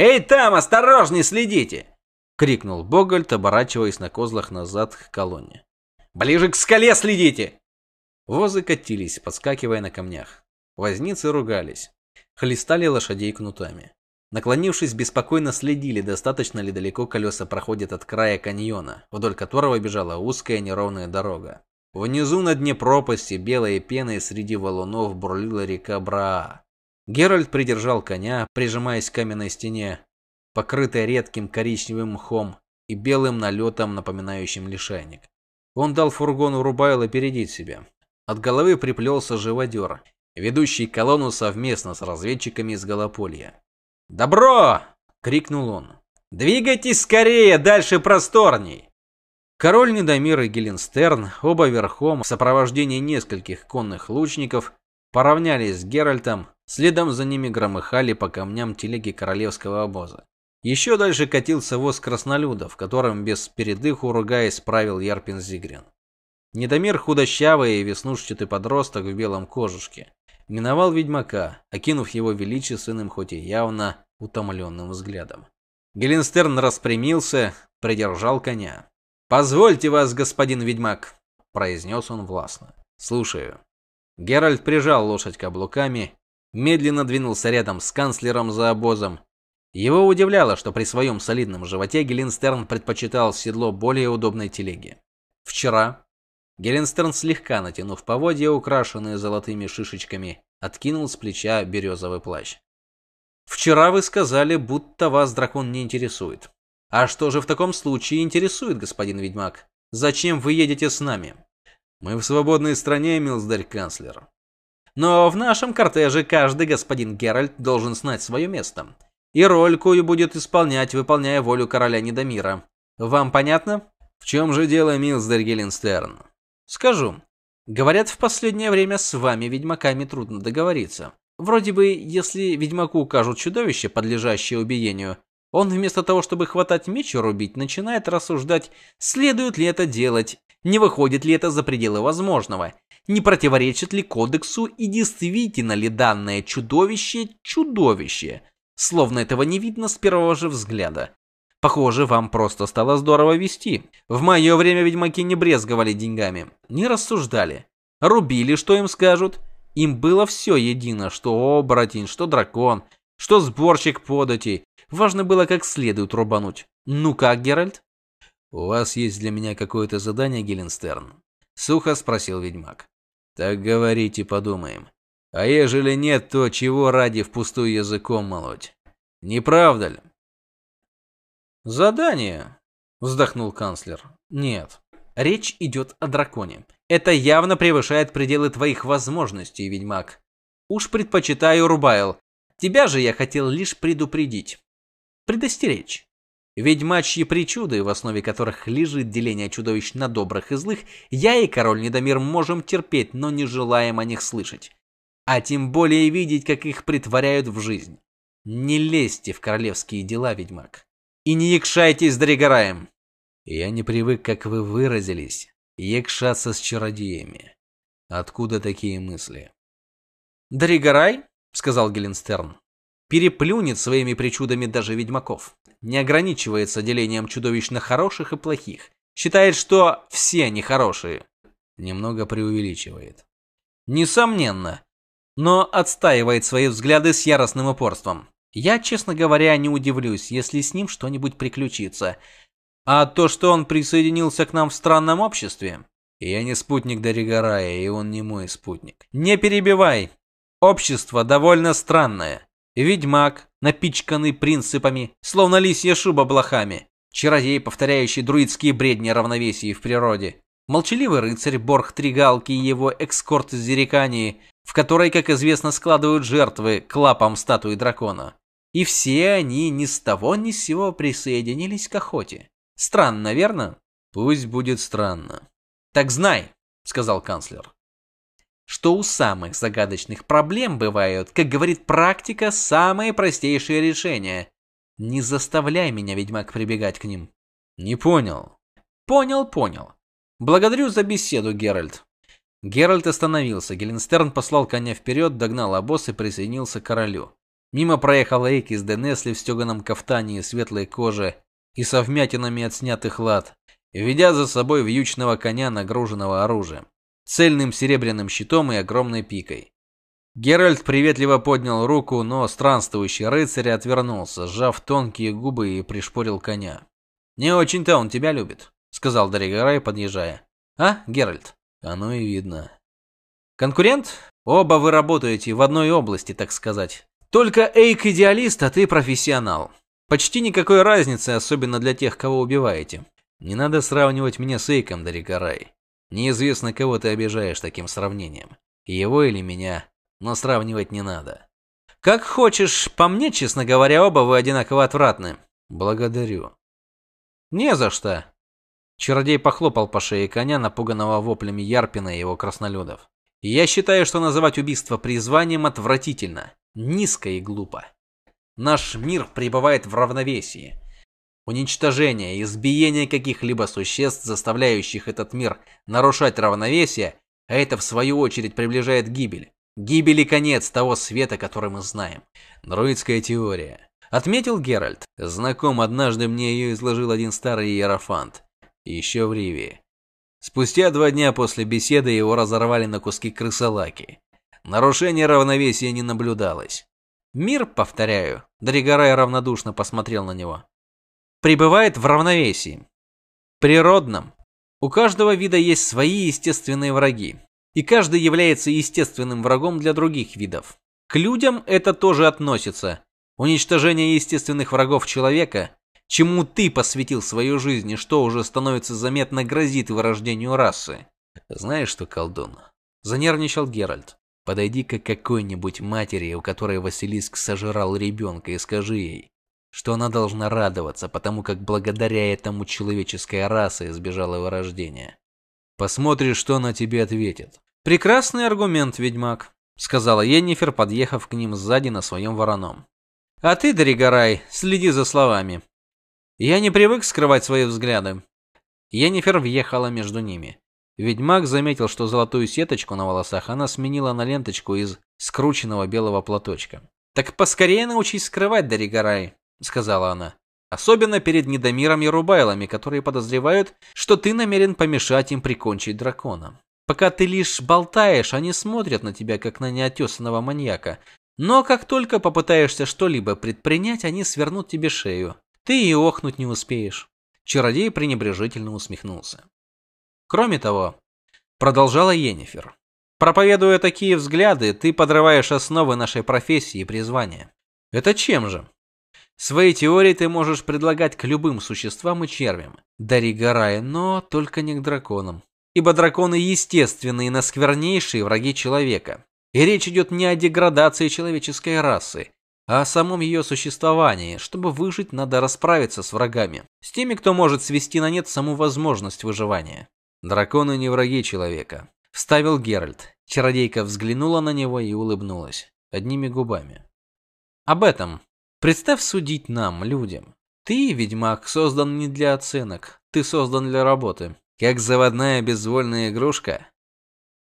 «Эй, там, осторожней, следите!» — крикнул Богольд, оборачиваясь на козлах назад к колонне. «Ближе к скале следите!» Возы катились, подскакивая на камнях. Возницы ругались. Хлестали лошадей кнутами. Наклонившись, беспокойно следили, достаточно ли далеко колеса проходят от края каньона, вдоль которого бежала узкая неровная дорога. Внизу на дне пропасти, белой пеной среди валунов бурлила река Браа. Геральт придержал коня, прижимаясь к каменной стене, покрытой редким коричневым мхом и белым налетом, напоминающим лишайник. Он дал фургону Рубайла опередить себя. От головы приплелся живодер, ведущий колонну совместно с разведчиками из Голополья. «Добро!» — крикнул он. «Двигайтесь скорее, дальше просторней!» Король Недомир и Геленстерн, оба верхом, в сопровождении нескольких конных лучников, поравнялись с Геральтом, следом за ними громыхали по камням телеги королевского обоза. Еще дальше катился воз краснолюдов, которым без передыху ругаясь правил Ярпин Зигрин. Недомир худощавый и веснушчатый подросток в белом кожушке миновал ведьмака, окинув его величественным, хоть и явно утомленным взглядом. Геленстерн распрямился, придержал коня. «Позвольте вас, господин ведьмак», — произнес он властно. «Слушаю». Геральт прижал лошадь каблуками, медленно двинулся рядом с канцлером за обозом. Его удивляло, что при своем солидном животе Геленстерн предпочитал седло более удобной телеги. Вчера, Геленстерн, слегка натянув поводья, украшенные золотыми шишечками, откинул с плеча березовый плащ. «Вчера вы сказали, будто вас дракон не интересует. А что же в таком случае интересует, господин ведьмак? Зачем вы едете с нами?» «Мы в свободной стране, милздарь-канцлер». «Но в нашем кортеже каждый господин Геральт должен знать свое место. И роль, кою будет исполнять, выполняя волю короля Недомира. Вам понятно?» «В чем же дело, милздарь Геленстерн?» Скажу. Говорят, в последнее время с вами, ведьмаками, трудно договориться. Вроде бы, если ведьмаку укажут чудовище, подлежащее убиению, он вместо того, чтобы хватать меч и рубить, начинает рассуждать, следует ли это делать, не выходит ли это за пределы возможного, не противоречит ли кодексу и действительно ли данное чудовище чудовище, словно этого не видно с первого же взгляда. Похоже, вам просто стало здорово вести. В мое время ведьмаки не брезговали деньгами, не рассуждали. Рубили, что им скажут. Им было все едино, что оборотень, что дракон, что сборщик податей. Важно было как следует рубануть. Ну как, Геральт? У вас есть для меня какое-то задание, Геленстерн? Сухо спросил ведьмак. Так говорите, подумаем. А ежели нет, то чего ради впустую языком молоть? Не правда ли? «Задание», — вздохнул канцлер. «Нет, речь идет о драконе. Это явно превышает пределы твоих возможностей, ведьмак. Уж предпочитаю Рубайл. Тебя же я хотел лишь предупредить. Предостеречь. Ведьмачьи причуды, в основе которых лежит деление чудовищ на добрых и злых, я и король Недомир можем терпеть, но не желаем о них слышать. А тем более видеть, как их притворяют в жизнь. Не лезьте в королевские дела, ведьмак. И не якшайтесь с Дригораем. Я не привык, как вы выразились, якшаться с чародеями. Откуда такие мысли? Дригорай, сказал Геленстерн, переплюнет своими причудами даже ведьмаков. Не ограничивается делением чудовищ на хороших и плохих. Считает, что все они хорошие. Немного преувеличивает. Несомненно. Но отстаивает свои взгляды с яростным упорством. Я, честно говоря, не удивлюсь, если с ним что-нибудь приключится. А то, что он присоединился к нам в странном обществе... Я не спутник Доригорая, и он не мой спутник. Не перебивай. Общество довольно странное. Ведьмак, напичканный принципами, словно лисья шуба блохами. Чародей, повторяющий друидские бредни равновесии в природе. Молчаливый рыцарь Борх Тригалки и его экскорт из Зерикании, в которой, как известно, складывают жертвы к лапам статуи дракона. И все они ни с того ни с сего присоединились к охоте. Странно, верно? Пусть будет странно. Так знай, сказал канцлер, что у самых загадочных проблем бывают, как говорит практика, самые простейшие решения. Не заставляй меня, ведьмак, прибегать к ним. Не понял. Понял, понял. Благодарю за беседу, Геральт. Геральт остановился. Геленстерн послал коня вперед, догнал обоз и присоединился к королю. Мимо проехал Эйк из Денесли в стеганом кафтане и светлой коже и со вмятинами от снятых лад, ведя за собой вьючного коня, нагруженного оружием, цельным серебряным щитом и огромной пикой. Геральт приветливо поднял руку, но странствующий рыцарь отвернулся, сжав тонкие губы и пришпорил коня. «Не очень-то он тебя любит», — сказал Даригарай, подъезжая. «А, Геральт?» «Оно и видно». «Конкурент? Оба вы работаете в одной области, так сказать. Только Эйк идеалист, а ты профессионал. Почти никакой разницы, особенно для тех, кого убиваете. Не надо сравнивать меня с Эйком, Даригарай. Неизвестно, кого ты обижаешь таким сравнением. Его или меня, но сравнивать не надо. Как хочешь, по мне, честно говоря, оба вы одинаково отвратны. Благодарю. Не за что. Чародей похлопал по шее коня, напуганного воплями Ярпина и его краснолюдов. Я считаю, что называть убийство призванием отвратительно, низко и глупо. Наш мир пребывает в равновесии. Уничтожение избиение каких-либо существ, заставляющих этот мир нарушать равновесие, а это в свою очередь приближает гибель. Гибель и конец того света, который мы знаем. Друидская теория. Отметил Геральт. Знаком, однажды мне ее изложил один старый иерофант. Еще в Ривии. Спустя два дня после беседы его разорвали на куски крысолаки. Нарушения равновесия не наблюдалось. Мир, повторяю, Дригорай равнодушно посмотрел на него. Пребывает в равновесии. Природном. У каждого вида есть свои естественные враги. И каждый является естественным врагом для других видов. К людям это тоже относится. Уничтожение естественных врагов человека, чему ты посвятил свою жизнь и что уже становится заметно грозит вырождению расы. Знаешь что, колдун? Занервничал Геральт. Подойди к какой-нибудь матери, у которой Василиск сожрал ребенка, и скажи ей, что она должна радоваться, потому как благодаря этому человеческая раса избежала вырождения. Посмотришь, что она тебе ответит. Прекрасный аргумент, ведьмак, сказала Еннифер, подъехав к ним сзади на своем вороном. А ты, Доригорай, следи за словами. Я не привык скрывать свои взгляды. Еннифер въехала между ними. Ведьмак заметил, что золотую сеточку на волосах она сменила на ленточку из скрученного белого платочка. «Так поскорее научись скрывать, Доригорай», — сказала она. «Особенно перед Недомиром и Рубайлами, которые подозревают, что ты намерен помешать им прикончить дракона. Пока ты лишь болтаешь, они смотрят на тебя, как на неотесанного маньяка. Но как только попытаешься что-либо предпринять, они свернут тебе шею. Ты и охнуть не успеешь». Чародей пренебрежительно усмехнулся. Кроме того, продолжала Енифер, проповедуя такие взгляды, ты подрываешь основы нашей профессии и призвания. Это чем же? Свои теории ты можешь предлагать к любым существам и червям, дари Гарай, но только не к драконам. Ибо драконы естественные и насквернейшие враги человека. И речь идет не о деградации человеческой расы, а о самом ее существовании. Чтобы выжить, надо расправиться с врагами, с теми, кто может свести на нет саму возможность выживания. Драконы не враги человека, вставил Геральт. Чародейка взглянула на него и улыбнулась одними губами. Об этом представь судить нам, людям. Ты, ведьмак, создан не для оценок, ты создан для работы, как заводная безвольная игрушка.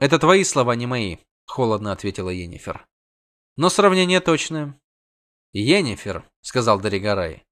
Это твои слова, не мои, холодно ответила Енифер. Но сравнение точное. Енифер, сказал Даригарай.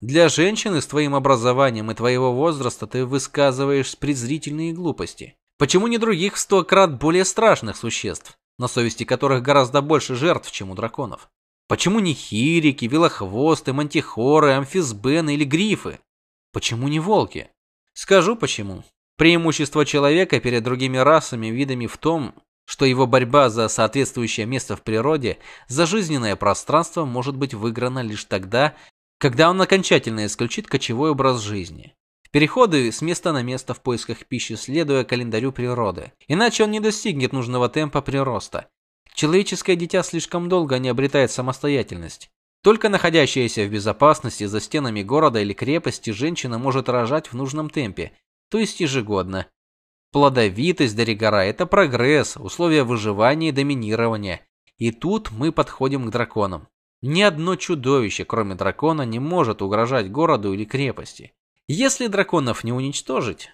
Для женщины с твоим образованием и твоего возраста ты высказываешь презрительные глупости. Почему не других в сто крат более страшных существ, на совести которых гораздо больше жертв, чем у драконов? Почему не хирики, велохвосты, мантихоры, амфисбены или грифы? Почему не волки? Скажу почему. Преимущество человека перед другими расами и видами в том, что его борьба за соответствующее место в природе, за жизненное пространство может быть выиграна лишь тогда, когда он окончательно исключит кочевой образ жизни. Переходы с места на место в поисках пищи, следуя календарю природы. Иначе он не достигнет нужного темпа прироста. Человеческое дитя слишком долго не обретает самостоятельность. Только находящаяся в безопасности за стенами города или крепости женщина может рожать в нужном темпе, то есть ежегодно. Плодовитость Доригора – это прогресс, условия выживания и доминирования. И тут мы подходим к драконам. Ни одно чудовище, кроме дракона, не может угрожать городу или крепости. Если драконов не уничтожить,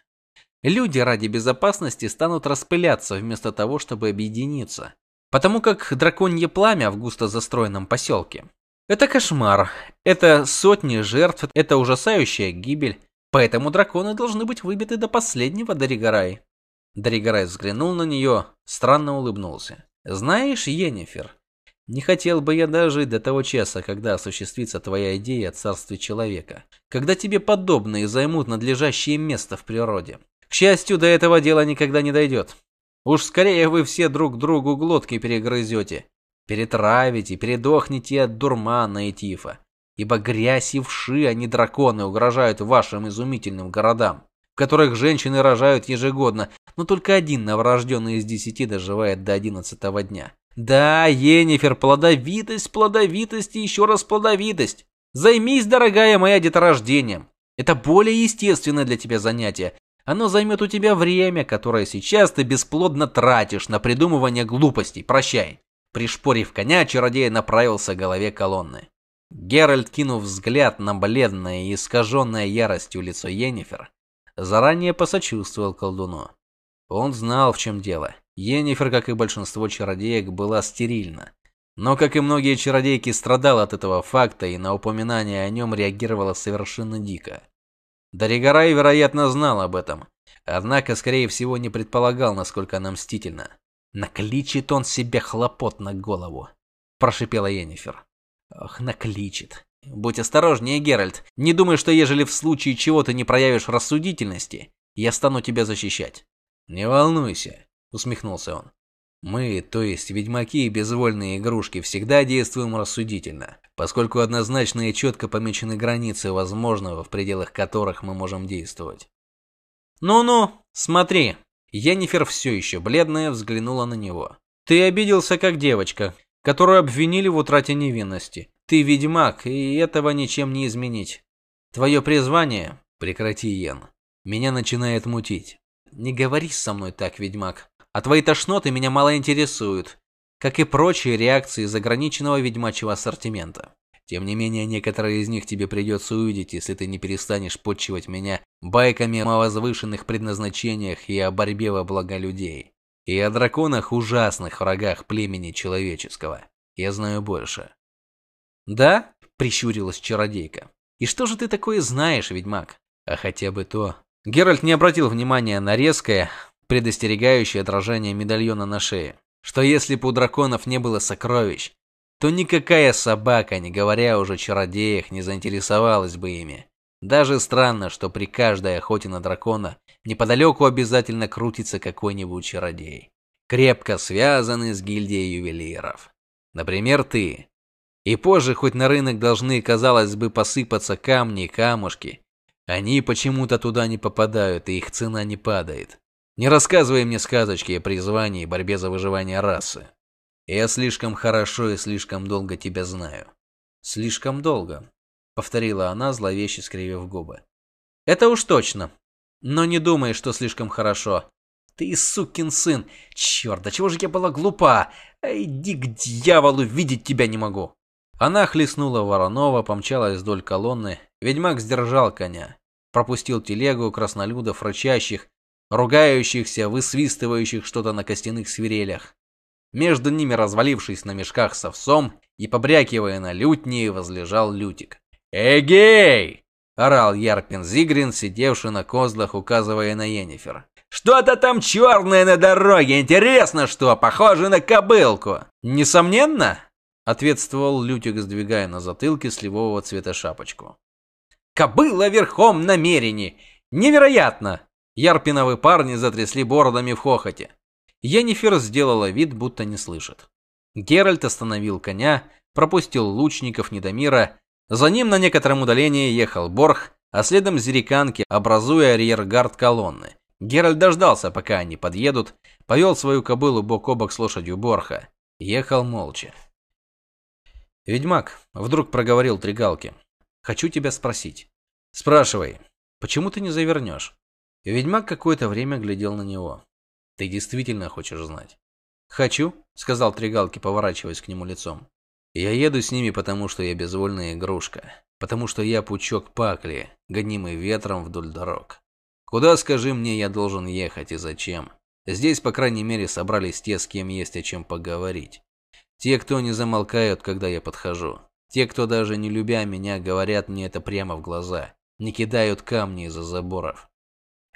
люди ради безопасности станут распыляться вместо того, чтобы объединиться. Потому как драконье пламя в густо застроенном поселке Это кошмар. Это сотни жертв, это ужасающая гибель. Поэтому драконы должны быть выбиты до последнего, Даригарай. Даригарай взглянул на нее, странно улыбнулся. Знаешь, Йеннифер, не хотел бы я дожить до того часа, когда осуществится твоя идея о царстве человека, когда тебе подобные займут надлежащее место в природе. К счастью, до этого дела никогда не дойдет. Уж скорее вы все друг другу глотки перегрызете, перетравите, передохнете от дурмана и тифа. Ибо грязь и вши, а не драконы, угрожают вашим изумительным городам, в которых женщины рожают ежегодно, но только один новорожденный из десяти доживает до одиннадцатого дня. Да, Енифер, плодовитость, плодовитость и еще раз плодовитость. Займись, дорогая моя, деторождением. Это более естественное для тебя занятие. Оно займет у тебя время, которое сейчас ты бесплодно тратишь на придумывание глупостей. Прощай. Пришпорив коня, чародей направился к голове колонны. Геральт, кинув взгляд на бледное и искаженное яростью лицо Енифер, заранее посочувствовал колдуну. Он знал, в чем дело. Йеннифер, как и большинство чародеек, была стерильна. Но, как и многие чародейки, страдала от этого факта и на упоминание о нем реагировала совершенно дико. Даригарай, вероятно, знал об этом, однако, скорее всего, не предполагал, насколько она мстительна. «Накличет он себе хлопот на голову», – прошипела Йеннифер. «Ох, накличет. Будь осторожнее, Геральт. Не думай, что ежели в случае чего ты не проявишь рассудительности, я стану тебя защищать». «Не волнуйся усмехнулся он. Мы, то есть ведьмаки и безвольные игрушки, всегда действуем рассудительно, поскольку однозначно и четко помечены границы возможного, в пределах которых мы можем действовать. Ну-ну, смотри. Йеннифер все еще бледная взглянула на него. Ты обиделся как девочка, которую обвинили в утрате невинности. Ты ведьмак, и этого ничем не изменить. Твое призвание прекрати, Йен. Меня начинает мутить. Не говори со мной так, ведьмак. А твои тошноты меня мало интересуют, как и прочие реакции из ограниченного ведьмачьего ассортимента. Тем не менее, некоторые из них тебе придется увидеть, если ты не перестанешь подчивать меня байками о возвышенных предназначениях и о борьбе во благо людей. И о драконах ужасных врагах племени человеческого. Я знаю больше. Да? Прищурилась чародейка. И что же ты такое знаешь, ведьмак? А хотя бы то. Геральт не обратил внимания на резкое, предостерегающее отражение медальона на шее, что если бы у драконов не было сокровищ, то никакая собака, не говоря уже о чародеях, не заинтересовалась бы ими. Даже странно, что при каждой охоте на дракона неподалеку обязательно крутится какой-нибудь чародей, крепко связанный с гильдией ювелиров. Например, ты. И позже хоть на рынок должны, казалось бы, посыпаться камни и камушки, они почему-то туда не попадают, и их цена не падает. Не рассказывай мне сказочки о призвании и борьбе за выживание расы. Я слишком хорошо и слишком долго тебя знаю. Слишком долго, повторила она, зловеще скривив губы. Это уж точно. Но не думай, что слишком хорошо. Ты сукин сын. Черт, да чего же я была глупа? Иди к дьяволу, видеть тебя не могу. Она хлестнула Воронова, помчалась вдоль колонны. Ведьмак сдержал коня, пропустил телегу краснолюдов рычащих, ругающихся, высвистывающих что-то на костяных свирелях. Между ними, развалившись на мешках с овсом и побрякивая на лютни, возлежал Лютик. «Эгей!» – орал Ярпин Зигрин, сидевший на козлах, указывая на Йеннифер. «Что-то там черное на дороге, интересно что, похоже на кобылку!» «Несомненно!» – ответствовал Лютик, сдвигая на затылке сливового цвета шапочку. «Кобыла верхом на мерине! Невероятно!» Ярпиновы парни затрясли бородами в хохоте. Йеннифер сделала вид, будто не слышит. Геральт остановил коня, пропустил лучников Недомира. За ним на некотором удалении ехал Борх, а следом зериканки, образуя арьергард колонны. Геральт дождался, пока они подъедут, повел свою кобылу бок о бок с лошадью Борха. Ехал молча. «Ведьмак», — вдруг проговорил Тригалки, — «хочу тебя спросить». «Спрашивай, почему ты не завернешь?» Ведьмак какое-то время глядел на него. Ты действительно хочешь знать? Хочу, сказал Тригалки, поворачиваясь к нему лицом. Я еду с ними, потому что я безвольная игрушка, потому что я пучок пакли, гонимый ветром вдоль дорог. Куда, скажи мне, я должен ехать и зачем? Здесь, по крайней мере, собрались те, с кем есть о чем поговорить. Те, кто не замолкают, когда я подхожу. Те, кто даже не любя меня, говорят мне это прямо в глаза, не кидают камни из-за заборов.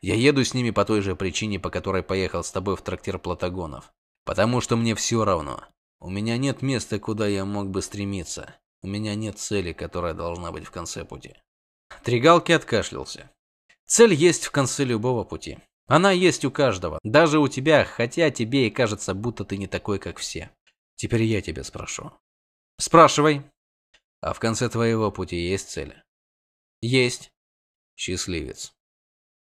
Я еду с ними по той же причине, по которой поехал с тобой в трактир Платагонов. Потому что мне все равно. У меня нет места, куда я мог бы стремиться. У меня нет цели, которая должна быть в конце пути. Тригалки откашлялся. Цель есть в конце любого пути. Она есть у каждого, даже у тебя, хотя тебе и кажется, будто ты не такой, как все. Теперь я тебя спрошу. Спрашивай. А в конце твоего пути есть цель? Есть. Счастливец.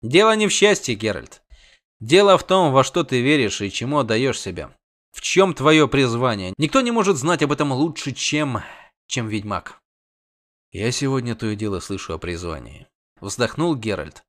Дело не в счастье, Геральт. Дело в том, во что ты веришь и чему отдаешь себя. В чем твое призвание? Никто не может знать об этом лучше, чем... чем ведьмак. Я сегодня то и дело слышу о призвании. Вздохнул Геральт.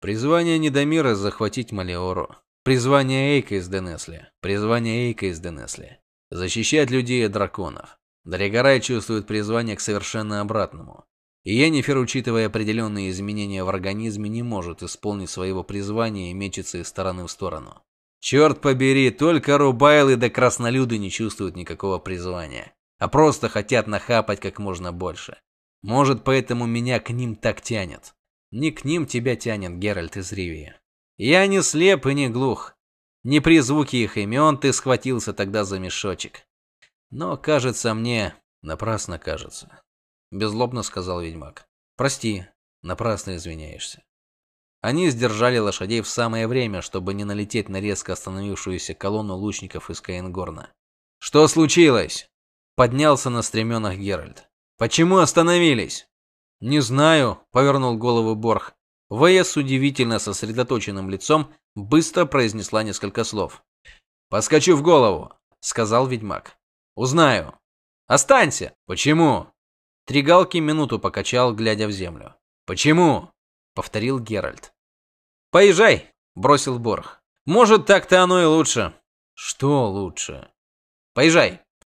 Призвание Недомира захватить Малиору. Призвание Эйка из Денесли. Призвание Эйка из Денесли. Защищать людей от драконов. Даригарай чувствует призвание к совершенно обратному. И Йеннифер, учитывая определенные изменения в организме, не может исполнить своего призвания и мечется из стороны в сторону. Черт побери, только рубайлы да краснолюды не чувствуют никакого призвания, а просто хотят нахапать как можно больше. Может, поэтому меня к ним так тянет. Не к ним тебя тянет, Геральт из Ривии. Я не слеп и не глух. Не при звуке их имен ты схватился тогда за мешочек. Но, кажется мне, напрасно кажется. Безлобно сказал ведьмак. Прости, напрасно извиняешься. Они сдержали лошадей в самое время, чтобы не налететь на резко остановившуюся колонну лучников из Каенгорна. «Что случилось?» Поднялся на стременах Геральт. «Почему остановились?» «Не знаю», — повернул голову Борх. Вэя с удивительно сосредоточенным лицом быстро произнесла несколько слов. «Поскочу в голову», — сказал ведьмак. «Узнаю». «Останься!» «Почему?» Тригалки минуту покачал, глядя в землю. «Почему?» — повторил Геральт. «Поезжай!» — бросил Борх. «Может, так-то оно и лучше». «Что лучше?» «Поезжай!»